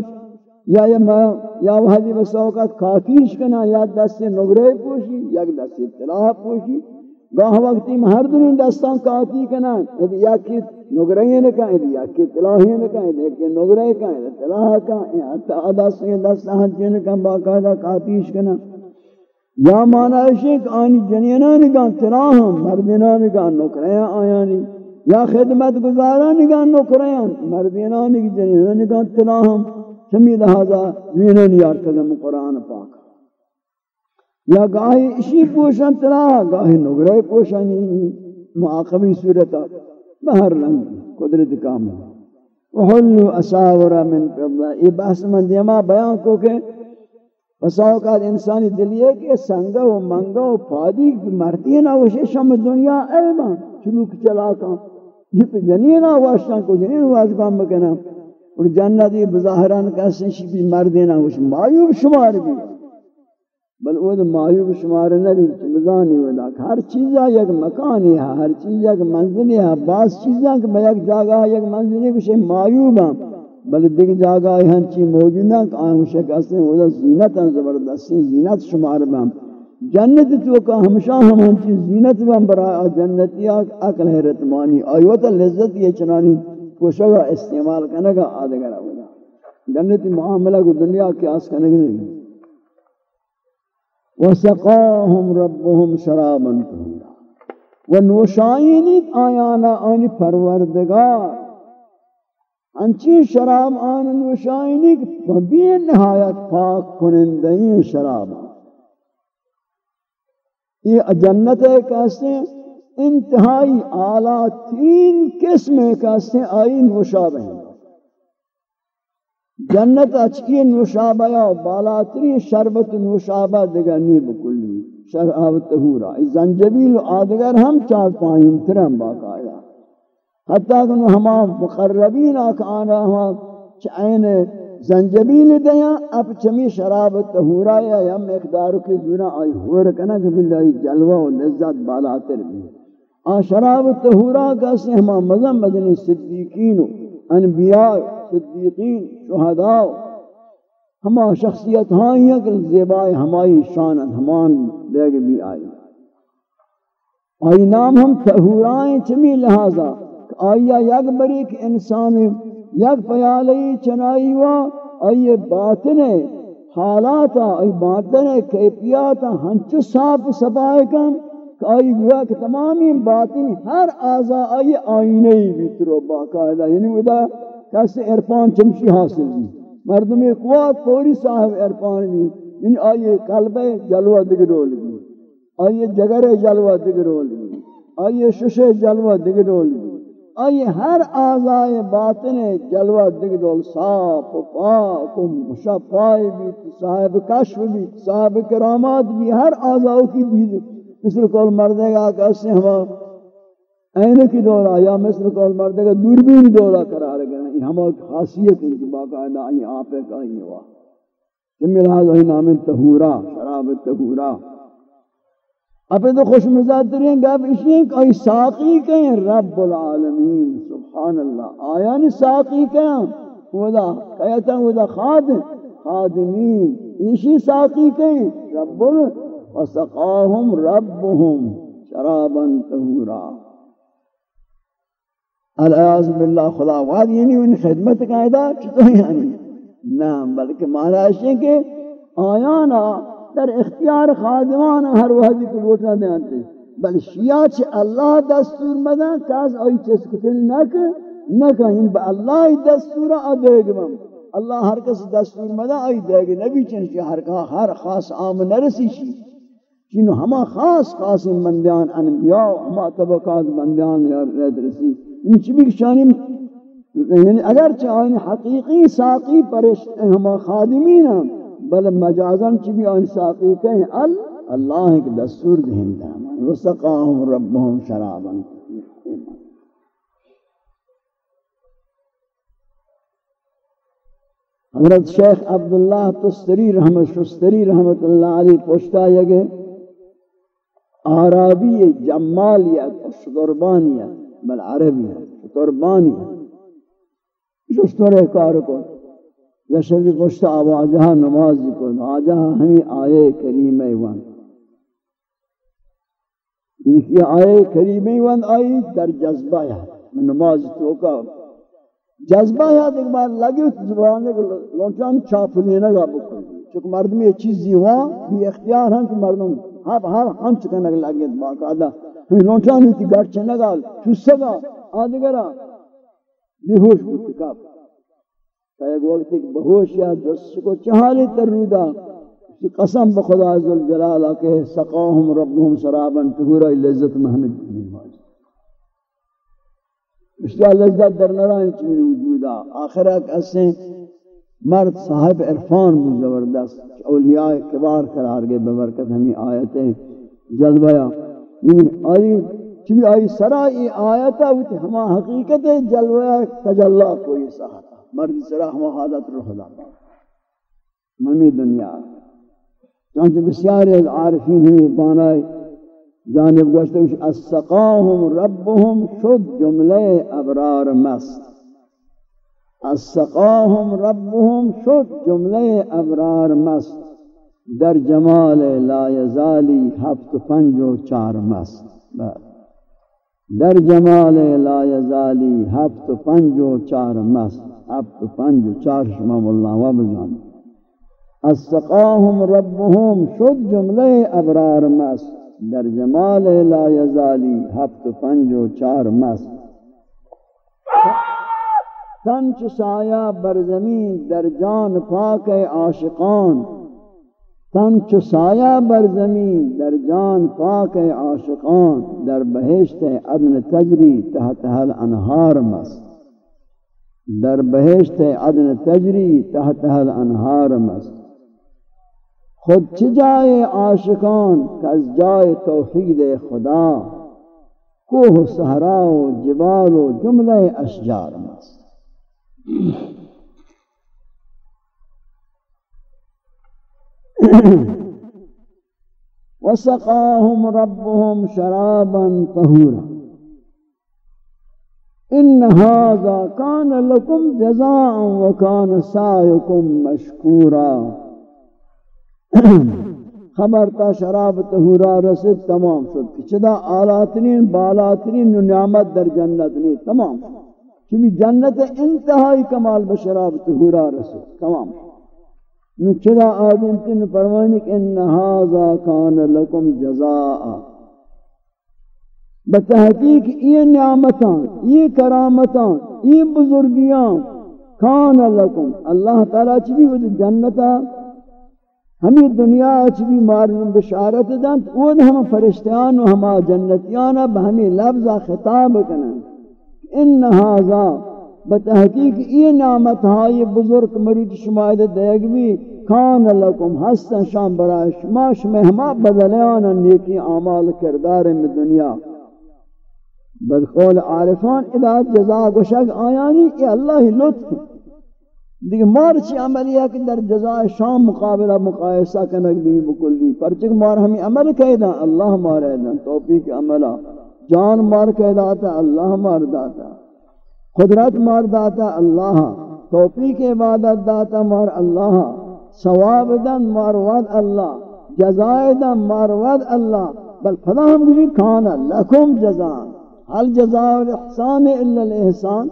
یا یا وحدی بسوقت کافیش کنا یا دست نگرین پوشی یا دست تلاہ پوشی. گاہ وقتی مہردن دستان کافی کنا یا کی نگرے نگرین کنا یا کی تلاہین کنا یا کی نگرین کنا تلاہ کنا حتی دست دستان جن کنا باقاعدہ کافیش کنا یا مانا ہے کہ آنی جنینان گا تراہم مردینان گا نکریاں آیانی، یا خدمت گزاران گا نکریاں مردینان گا جنینان گا تراہم چمی لہذا وینن یارتگم قرآن پاک۔ یا گاہی اشی پوشن تراہ، گاہی نگرے پوشن معاقبی صورتا، بہر رنگ، قدرت کامل۔ وحلو اساورا من فضلہ یہ بحث من دیما بیان کو کہ بسا اوقات انسانی دلیے کہ سنگا و منگا و پادی مرتی نہ وشے شم دنیا اے ماں چلوک چلا کا۔ یہ پہ جنین یعنی آواشتان کو یعنی جنین واز کام بکنا اور جنتی بظاہران کیسے شی مردی نہ وش مایوب شمار بھی۔ بل وہ مایوب شمار نبی مزانی ودا ہر چیزا یک مکانی ہے، ہر چیز یک منزلی ہے بعض چیزاں کہ میں یک جگہ یک منزلی کچھ مایوب ہیں بل دیکھ جاگا ہن چی موجود نہ کہ ہم شکست ہیں وہ زینت ہیں، زبردست زینت شمار بام جنت تو کا ہمیشہ ہم ہم چی زینت بام برا جنتی عقل حیرت مانی۔ ایوت لذت یہ چنانی کوشگا استعمال کرنے کا آدھگر ہوگا۔ جنتی معاملہ کو دنیا کی کرنے کی نہیں وسقاهم ربهم شرابا و نوشائنی آیانا آنی پروردگار۔ انچی شراب آن نوشائنی کہ بی نہایت پاک کنندین شراب یہ جنت ہے کہتے ہیں انتہائی اعلیٰ تین قسم کہتے ہیں آئی نوشابہ ہیں. جنت اچکی نوشابہ یا بالاتری شربت نوشابہ دگا نی بکلی. شراب تہورا زنجبیل آدگر ہم چار پائیں ترم باقایا حتیٰ کہ ہما مقربین آکھ آنا ہوا چائن زنجبیل دیا اب چمی شراب تہورا یا یا مقدارو کی زورا آئی ہور کنا کہ باللہ جلوہ و لذت بالاتر بھی۔ آ شراب تہورا کسی ہما مزم مدنی صدیقین و انبیاء، صدیقین، شہداء۔ ہما شخصیت ہاں ہیں کہ زیبائی ہمائی شانت ہمان لے بھی آئی۔ آئی نام ہم تہورائیں چمی لہذا آیا یک بریک انسان، یک پیالی چنائی وا آئی باطن حالاتا آئی باطن کیفیاتا ہنچو صاف سبائے کم کہ آئی گویا کہ تمامی باطن ہر آزا آئی آئینی بھی ترو باقاعدہ یعنی وہ دا کیسے ارپان چمشی حاصل بھی مردمی قوات پوری صاحب ارپان بھی یعنی آئی قلب جلوہ دگرول بھی آئی جگر جلوہ دگرول بھی آئی شش جلوہ دگرول بھی آئی ہر آزائے باطن جلوہ دگرول صاف و پاک و مشفائی بھی، صاحب کشف بھی، صاحب کرامات بھی، ہر آزاؤں کی دید۔ مثل کول مردے گا کہ اس نے ہما اینے کی دورا یا مثل کول مردے گا دوربین دورا قرار گیا یہ ہما خاصیت ہے کہ باقاعدہ آئی آپ ایک آئی ہوا۔ جمعی لحاظ وہی نام تہورا، شراب تہورا۔ اب تو خوش مزاد ترین گا اب اسی ہیں کہ آئی ساقی کہیں رب العالمین، سبحان اللہ۔ آیا نہیں ساقی کہیں؟ ودا کہتا ودا خادم خادمین۔ اسی ساقی کہیں؟ رب العالمین وسقاهم ربهم شرابا طهورا الیاذ باللہ، خدا واد یعنی ان خدمت قاعدہ چطور یعنی؟ نہ بلکہ معنی ہے کہ آیانا در اختیار خادمان ہر وحدی کو لوٹنا دیانتے بل شیعہ چھ اللہ دستور مدن کاز آئی چیز کتن نک نکا ان با اللہ دستور ادیگ من اللہ ہر کس دستور مدن آئی دیگ نبی چنشی ہر ہر خاص عام نرسی شی چینو ہما خاص خاص بندیان انبیاء ہما طبقات بندیان یا رد رسی۔ ان چبی شانی یعنی اگر چاہیے حقیقی ساقی پرش ہما خادمین ہیں۔ بل مجازن چبی آن ساقی کہیں، ال اللہ ایک دستور دہن دانا وسقاہم ربهم شرابا حضرت شیخ عبداللہ تستری رحمت شستری رحمت اللہ علی پوچھتا ہے کہ عربی جمالیت شتربانیت بل عربیت شتربانیت جو شتر کار کو۔ جیسے پشت آواجہ نماز کو آجہ ہمیں آئے کریم ایوان. یہ آئے کریم ایوان آئی در جذبہ ہے نماز تو کا. جذبہ ہے ایک بار لگی زبان کو لونچان چاپ لینا گا بکل چونکہ مردم یہ چیز ہوا بھی اختیار ہیں کہ مردم ہاں ہاں ہم چکن اگر لگے باقاعدہ ہمیں لونچانی تھی گھر چنے گا چوسگا. آدھگرا بیہوش بود کب تا ایک وقت ایک بہوش یا جس کو چہالی تر رودا اسی قسم بخدا عزل جلالہ کہ سقاہم ربهم سرابا تہورا لذت محمد بن ماجد اشتیاء لذت در نرائن چمی وجودا آخرہ کسیں مرد صاحب عرفان بھی زبردست، اولیاء کبار قرار گئے، ببرکت ہمیں آیتیں جلویا لیکن آئی چبی آئی سرا ای آیتا ہوتی ہما حقیقت جلویا تجلہ کوئی سہتا مرد سرا ہما حادت روح دا ممی دنیا۔ چانچہ بسیار عارفین ہمیں بانائی جانب گوشتے ہیں اسقاہم ربهم شد جملے ابرار مست۔ اسقاهم ربهم شد جمله ابرار مست۔ در جمال لا یزالی هفت پنج و چار مست۔ در جمال لا یزالی هفت پنج و چار مست۔ هفت پنج و چار شما الله و بزن اسقاهم ربهم، شد جمله ابرار مست۔ در جمال لا یزالی، هفت پنج و چار مست۔ تنچ سایہ بر زمین، در جان پاک عاشقان۔ تنچ سایہ بر زمین، در جان پاک عاشقان۔ در بہشت عدن تجری، تحت حل انہار مست۔ در بہشت عدن تجری تحت حل انہار مست. خود چھ جائے عاشقان کز جائے توحید خدا کوہ سہرا و جبال و جملہ اشجار مست. وسقاهم ربهم شرابا طهورا. ان هذا كان لكم جزاء وكان سعيكم مشكورا. خبر تا شراب طهورا رسد تمام شد. چدا آلاتنین بالاتنین نعمت در جنت نہیں تمام شد. چونکہ جنت انتہائی کمال بشراب طہورا رسول تمام نو چدا آدم تن فرمانی کہ ان هذا کان لکم جزاء. بتحقیق یہ نعمتان یہ کرامتان یہ بزرگیاں کان لکم. اللہ تعالی چبی وہ جنتا. ہمیں دنیا چبی مارن بشارت دن وہ ہم فرشتیان و ہم جنتیان اب ہمیں لفظ خطاب کنن. ان هذا بتحقیق یہ نعمت ہائی بزرگ مرید شما دیگ بھی کان لکم. حسن شام برای شما شما ہما بدلیانا نیکی اعمال کردار میں دنیا. بدخول عارفان ادا جزا گشک آیانی یہ اللہ لطف دیکھ، مار چی عملی ہے کہ در جزا شام مقابلہ مقایسہ کنک بھی بکلی پرچک مار ہمیں عمل کہہ اللہ مارے دا، توفیق عملہ۔ جان مار کے داتا اللہ مار داتا قدرت مار داتا اللہ۔ توفیق عبادت داتا مار اللہ۔ ثواب دن مار ود اللہ۔ جزائے دن مار ود اللہ۔ بل فدا ہم گوشی کھانا، لکم جزان حل جزاء الاحسان الا الاحسان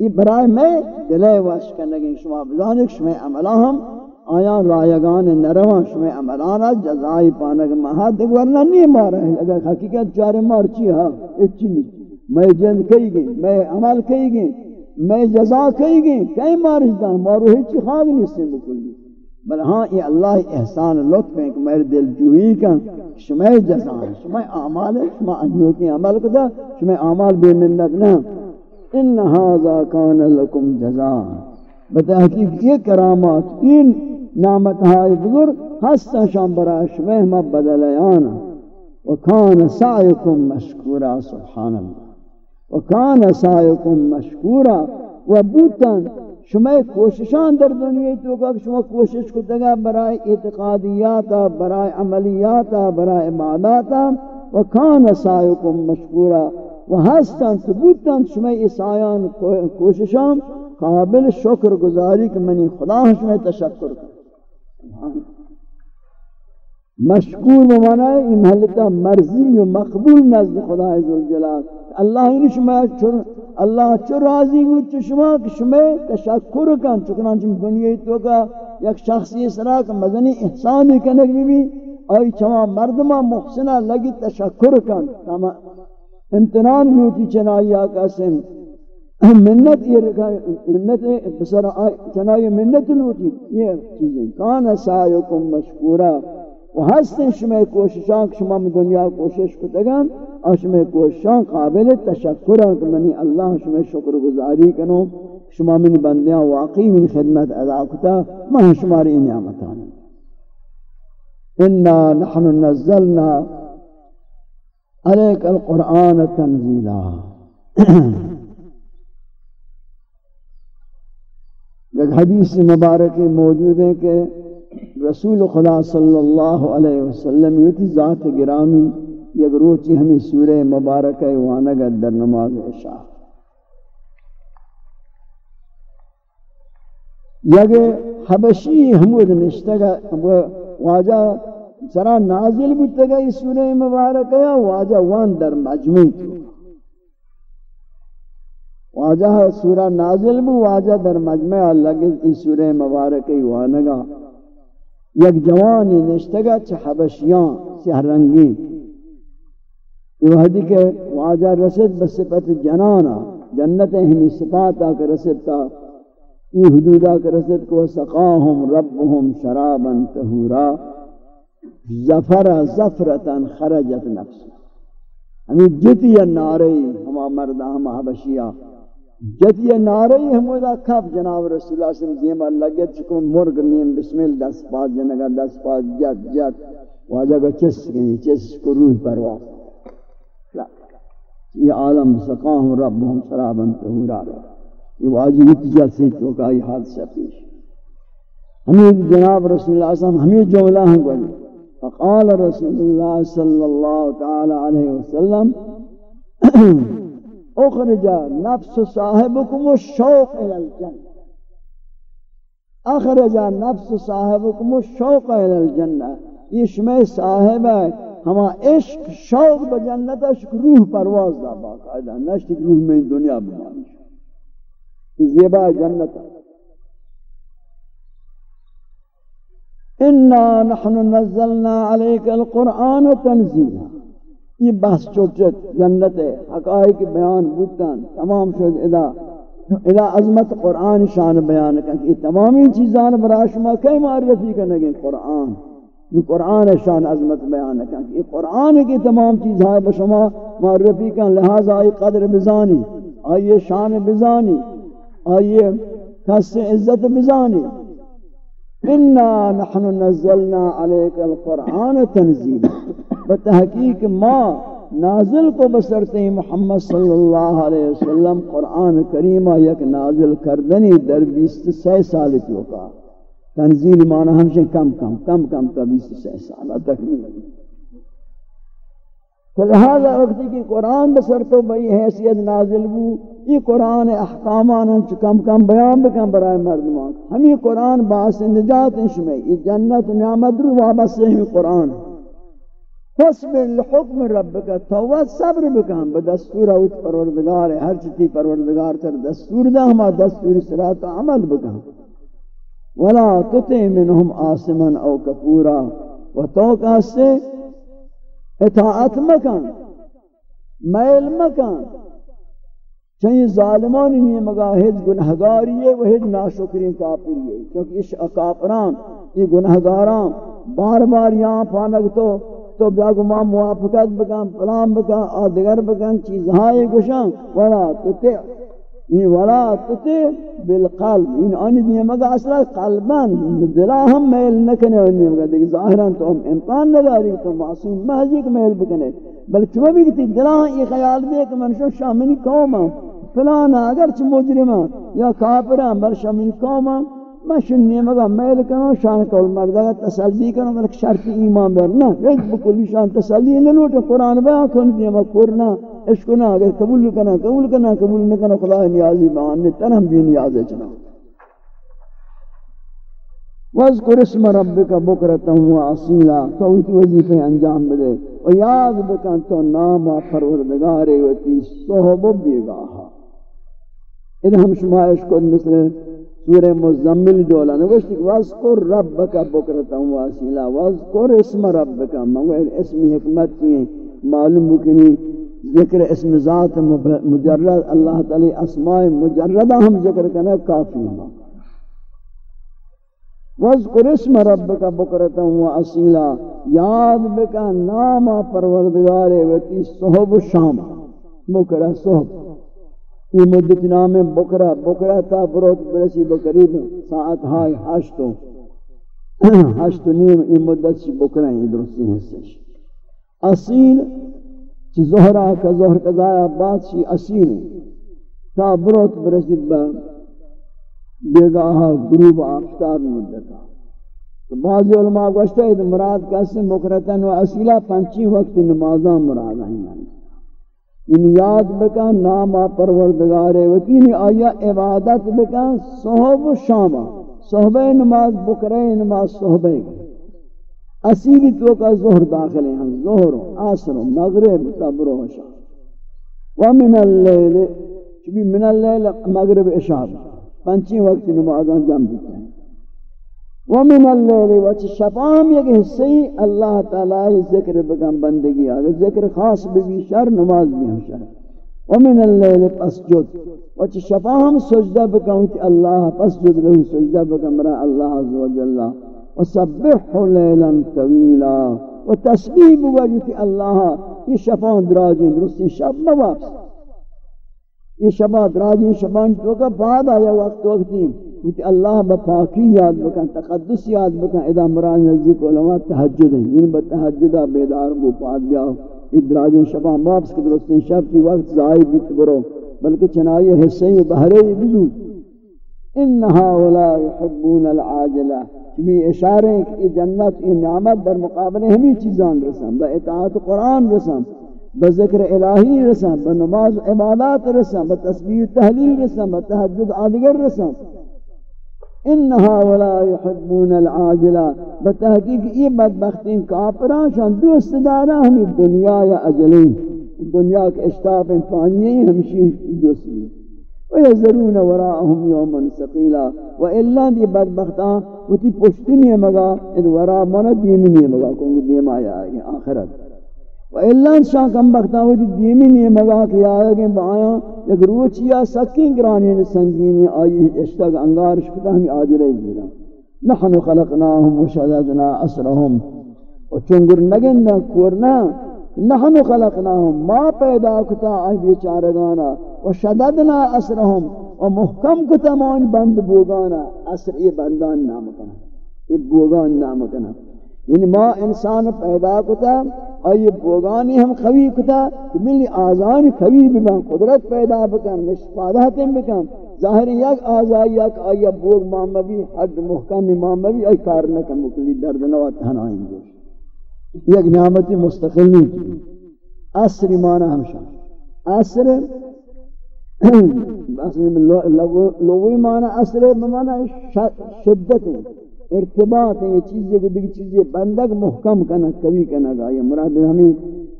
یہ برائے میں دلے واشکنگی شما بزانک، شما عملہ ہم آیا رایگان نروان شمی عملانا جزائی پانک مہد ورنہ نہیں مارا ہے اگر حقیقت چارے مار چی ہاں اچھی نہیں۔ میں جند کئی گئی میں عمل کئی گئی میں جزا کئی گئی کئی مارش دا مارو ہی چی خواہ نہیں سے بکلی۔ بل ہاں یہ اللہ احسان لطف ہے کہ میرے دل جوئی کا شمی جزا ہے شمی اعمال ہے شمی انہوں کی عمل کتا شمی اعمال بے منت نہ۔ ان هذا كان لكم جزاء۔ بتحقیق یہ کرامات ان نعمت ہائی بزرگ ہستا شام براش مہمہ بدلیانا وکان سعیکم مشکورا، سبحان اللہ۔ وکان سعیکم مشکورا، و بوتن شما کوششان در دنیا تو کہ شما کوشش کو دگا برای اعتقادیات، برای عملیات، برای عبادات وکان سعیکم مشکورا و ہستن ثبوتن شما اسایان کوششان قابل شکر گزاری کہ منی خدا شما تشکر کر مشکور بمانا ہے مرضی و مقبول نزد خدا عزوالجلال اللہ ہی شما چر اللہ چر راضی ہو چو شما کہ شما تشکر کن، چکنان چم دنیا تو کا یک شخصی اس طرح کہ مدنی احسان کنک بھی بھی۔ آئی چما مردمہ محسنہ لگی تشکر کن۔ امتنان لوٹی چنائی آقا سم منت یہ رکھا، منت بسر چنائی منت لوٹی یہ چیزیں۔ کان سایکم مشکورا۔ و ہستن شما کوششان شما میں دنیا کوشش کو دگن اور شما قابل تشکر ہے کہ منی اللہ شما شکر گزاری کنو، شما من بندیاں واقعی من خدمت ادا کتا میں شماری نعمتان۔ انا نحن نزلنا عليك القرآن تنزيلا ایک حدیث مبارک موجود ہے کہ رسول خدا صلی اللہ علیہ وسلم یہ ذات گرامی یک روچی ہمیں سورہ مبارک وانگا در نماز عشاء۔ یک حبشی حمود نشتگا واجہ سرا نازل بودتگا یہ سورہ مبارک واجہ وان در مجموع۔ تھی واجہ سورہ نازل بو، واجہ در مجمع لگز ای سورہ مبارکی وانگا یک جوانی نشتگا چھ حبشیان سیہ رنگی یہ وحدی کہ واجہ رسد بصفت جنانا، جنت ہمی صفاتا کا رسدتا یہ حدودا کا رسد کو سقاہم ربهم شرابا تہورا زفر زفرتا خرجت نفس۔ ہمیں جتی ناری ہما مردہ ہما حبشیہ۔ جتی ناری ہمو دا کب جناب رسول اللہ صلی اللہ علیہ وسلم لگت چکو مرگ نیم۔ بسم اللہ دس پاس جنگا دس پاس جت جت۔ واجہ کو چس کنی یعنی چس کو روح پرواز۔ یہ عالم سقاہم ربهم شرابا تہورا یہ واجب اتجاد سے تو کا یہ حادثہ پیش۔ ہمیں جناب رسول اللہ صلی اللہ علیہ وسلم ہمیں جملہ ہم گولی فقال رسول اللہ صلی اللہ تعالی علیہ وسلم، اخرج نفس صاحبكم الشوق الى الجنہ۔ اخرج نفس صاحبكم الشوق الى الجنہ۔ یہ شمع صاحب ہے۔ ہما عشق شوق بجنت عشق روح پرواز دا باقاعدہ نشت روح میں دنیا بنانی زیبا جنت انا نحن نزلنا عليك القرآن تنزیلا. یہ بحث چوچت جنت ہے حقائق بیان بودتان تمام شد. ادا ادا عظمت قرآن شان بیان کہ یہ تمامی چیزان برا شما کئی معرفی کرنے کرنگے قرآن. یہ قرآن شان عظمت بیان ہے کہ یہ قرآن کی تمام چیزیں بشما معرفی کا لہذا آئی قدر بزانی آئیے شان بزانی آئیے کس عزت بزانی۔ انا نحن نزلنا علیک القرآن تنزیل بتحقیق ما نازل کو بسرتے محمد صلی اللہ علیہ وسلم، قرآن کریمہ یک نازل کردنی در بیست سی سال تو تنزیل معنی ہمشہ کم کم کم کم تا بیس سے سالہ تکمیل تو لہذا وقتی کی قرآن بسر تو بئی حیثیت نازل بو، یہ قرآن احکامان ہم کم کم بیان بکن برای مردمان. ہم یہ قرآن باعث نجات انشمیں یہ جنت نعمت رو وابس سے ہمیں قرآن. فصبر لحکم ربک توت صبر بکن بدستور اوت پروردگار ہے ہر چیتی پروردگار تر دستور دا ہما دستور سرات عمل بکن ولا تطع منهم آسما او کفورا و تو کاسے اطاعت مکن، میل مکن۔ چاہیے ظالمان ہی مگا ہج گنہگاری ہے، وہ ہج ناشکری کافری ہے۔ کیونکہ اس کافران، یہ گنہگاران بار بار یہاں پانک تو تو بیا گما موافقت بکن، پلان بکن آدگر بکن چیزہائی گشن ولا تطع یہ ولا تتے بالقلب. ان ان دی مگا اصلا قلبان دلا ہم میل نکنے ان مگا دیکھ ظاہرا تو ہم امکان نہ داری تو معصوم محضی کہ میل بکنے بلکہ وہ بھی کہ دلا یہ خیال دے کہ من شو شامنی قوم هم فلان اگر چ مجرم هم یا کافر هم، بل شامنی قوم هم ما شنی مگا میل کنو شان کول مردا تسلی کنو بلکہ شرط ایمان برنا ایک بکلی شان تسلی نہ لوٹ قران بیان کن دی مکرنا عشق نہ اگر قبول کرنا قبول کرنا قبول نہ کرنا خدا نیازی مان تن ہم بھی نیاز ہے چنا. واذکر اسم ربک بکرتا و اصیلا تو اس وظیفے انجام دے و یاد بکن تو نام پروردگار و تی صحب بیگاہ. اذا ہم شما شمائش کو مثل سورہ مزمل جولا نوشت واذکر ربک بکرتا و اصیلا، واذکر اسم ربک. مگر اسم حکمت کی معلوم بکنی ذکر اسم ذات مجرد، اللہ تعالی اسماء مجردہ ہم ذکر کرنا کافی ہے وذکر اسم ربک بکرتا و اصیلا، یاد بکا نام پروردگار وتی صحب شام۔ بکرہ صحب۔ یہ مدت نام بکرہ بکرہ تا بروت برسی بقریب ساعت ہائی ہشتو ہشتو نیم، یہ مدت سے بکرہ ہیں درستی حصہ اصیل چی زہرہ کا زہر قضایا بعد شی اسیر تا بروت برسید با بیگاہ گروب آفتاب مدتا تو بعض علماء گوشتا ہے تو مراد کسی مکرتن و اصیلہ پنچی وقت نمازاں مراد ہیں۔ ان یاد بکا ناما پروردگار وکینی آیا عبادت بکا صحب و شامہ۔ صحبہ نماز بکرے نماز، صحبہ۔ اصیلی تو کا ظہر داخل ہیں ظہر عصر مغرب تبر و عشاء ومن اللیل، چبی من اللیل مغرب عشاء پنچی وقت نمازاں جمع دیتے ہیں۔ ومن اللیل وچ شفام یک حصے اللہ تعالی ذکر بکن بندگی آگے۔ ذکر خاص بھی شر، نماز بھی ہم شر۔ ومن اللیل فاسجد وچ شفا سجدہ بکن تی اللہ فاسجد له سجدہ بکن، برا اللہ عز و جل۔ وسبح لیلا طویلا وتسبیح بوجہ اللہ یہ شفا دراجیں درستی شب مواپس یہ شبہ دراجیں شبان تو کا بعد آیا وقت وقتی کہ اللہ بپاکی یاد بکن، تقدس یاد بکن ادا مراد نزدیک علماء تہجد ہیں. یعنی بتہجدہ بیدار بو، پاد گیا ادراج شبہ واپس کے درست شب کی وقت ظاہر بیت برو. بلکہ چنائی حصے بہرے بزو انہا ولا يحبون العاجلہ چمی اشارے ہیں کہ جنت، یہ نعمت در مقابلے ہمیں چیزان رسم با اطاعت قرآن رسم بذکر الہی رسم بنماز عبادات رسم بتسبیح تحلیل رسم بتحجد آدگر رسم انہا ولا يحبون العاجلہ بتحقیق یہ بدبختین کافران شان دوست دارا ہمیں دنیا یا اجلین دنیا کے اشتاف فانیے ہمشی دوست بھی ويزرون وراءهم يوما ثقيلا والا دي بدبختان وتي پشتنی مگا اد ورا من دیمنی مگا کو دیم آیا اخرت و الا شان کم بختا وہ دیمی نہیں مگا کہ آیا کہ بایا ایک روچیا سکی گرانی سنگینی آئی اشتاق انگار شکتا ہمی آجرے دینا نحن خلقناهم وشددنا اسرهم و چنگر نگن کورنا نحن خلقناهم، ما پیدا کتا آئی بیچارگانا، و شددنا اسرهم، و محکم کتا مان بند بوگانا، اسر یہ بندان نام کنا یہ بوگان نام کنا یعنی ما انسان پیدا کتا اور یہ بوگانی ہم خوی کتا، کہ ملی آزان خوی بکن، قدرت پیدا بکن نشفادات بکن. ظاہر یک آزائی، یک آیا بوگ مامبی، حد محکم مامبی ای کار نکن مکلی درد نوات ہنائیں گے یک نعمت مستقل نہیں اثر مانا ہمشان اثر لغوی مانا اثر بمانا شدت ہے ارتباط ہے یہ چیزیں کو دیکھ چیزیں بندگ محکم کنا کبھی کنا گا یہ مراد ہمیں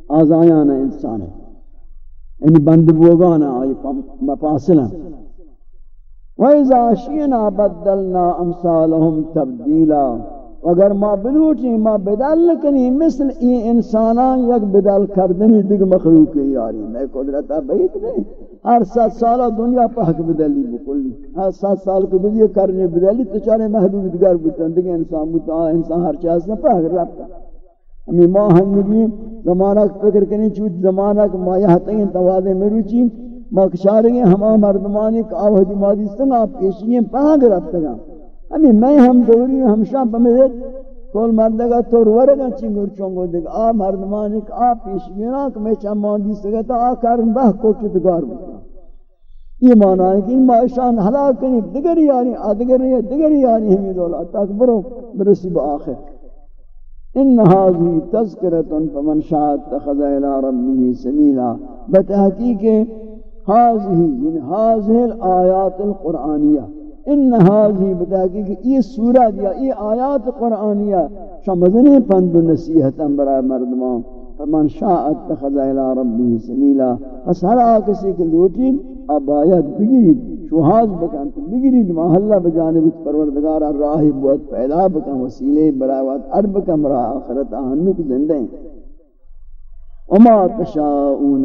آزایانا انسان. ہے یعنی بند بوگانا آئی مفاصلہ وَإِذَا شِئْنَا بَدَّلْنَا أَمْثَالَهُمْ تَبْدِيلًا اگر ما بلوچیں ما بدل کنی مثل این انسانان یک بدل کردنی دیگ مخلوق یاری. میں قدرتا بیت نہیں ہر سات سالہ دنیا پہ حق بدلی بکلی ہر سات سال کو دنیا کرنے بدلی تو چارے محلوق دیگر بودتن دیگر انسان بودتا انسان ہر چیز نہ پہ حق رفتا ہمیں ماں ہنگی زمانہ فکر کنی چوت زمانہ کہ ما یہاں تین میں روچی ما کشارگیں ہما مردمانی کہ آوہدی مادی سنگا پیشییں پہ حق رفتا ہمیں میں ہم دوری ہم ہمشہ بمیت کول مردگا تو ورگا چنگر چونگو دیگا آ مردمان ایک آ پیش میرا کہ میں چمان دی سکتا آ کرن بہ کوچت گار بکنا یہ معنی ہے کہ ان معاشان حلاک کنی دگر یاری آدگر یہ دگر یاری ہمیں دولا تاک برو برسی با آخر ان هذه تذکرۃ فمن شاء اتخذ الى ربه سبیلا بتحقیق هذه من هذه الايات القرآنیہ ان هذه بتحقیق یہ سورہ یا یہ آیات قرآنیہ شمزنی پند و نصیحت برای مردمان، فمن شاء اتخذ الى ربه سبیلا، پس ہر آکسی کے لوٹی اب آیت بگیرید، شوہاز بکن تو بگیرید، محلہ بجانب پروردگار راہی بہت پیدا بکن، وسیلے برای وقت ارب کم را آخرت آہنک زندہ وما تشاؤون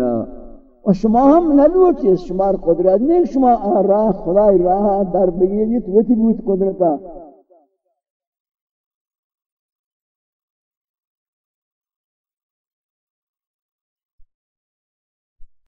و شما هم نلوچید شما قدرت نیست شما راه خدای راه در بگیرید وتی بود قدرتا.